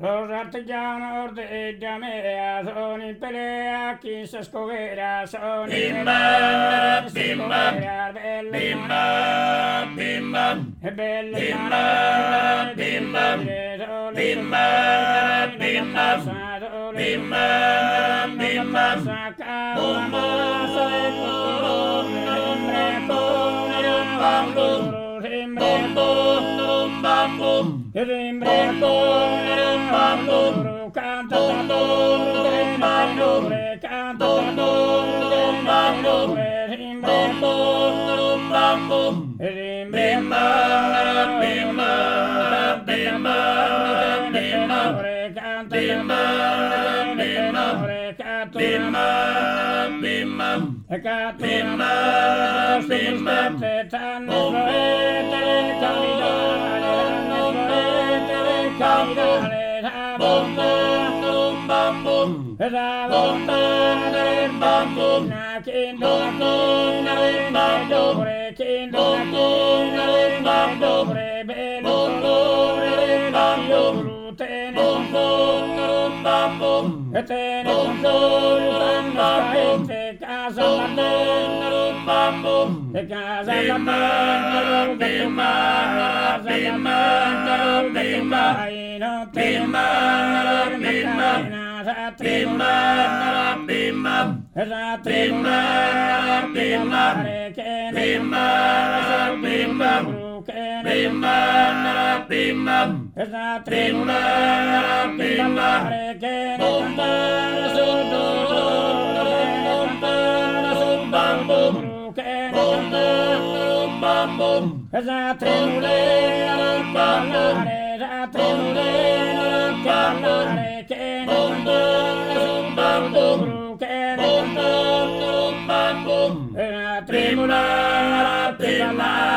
De Llamea son pelea, quince escogeras son Bimba, bimba, bimba, bimba, bimba, bimba, bimba, bimba, bimba, bimba, bum bum, bum bum, bum bum, bum bum, bum bum, bum bum, que canta. Bom, bom, bom, bam, bom. Bom, bom, bom, bam, bom. Bimba, bimba, bimba, bimba. Bimba, bimba, bimba, bimba. Bimba, bimba, bom, bom, bom, bom, bom, bambum, bambum, bambum, knocking, bambum, bambum, breaking, bambum, bambum, rebel, bambum, bambum, gluten, bambum, bambum, gluten, bambum, bambum, take us on the bambum, take us on the bambum, take us on the bambum, Bimba, bimba, bimba, bimba, bimba, bimba, bimba, bimba, bimba, bimba, bum bum, sum bum bum, bum bum, bum Guatemala.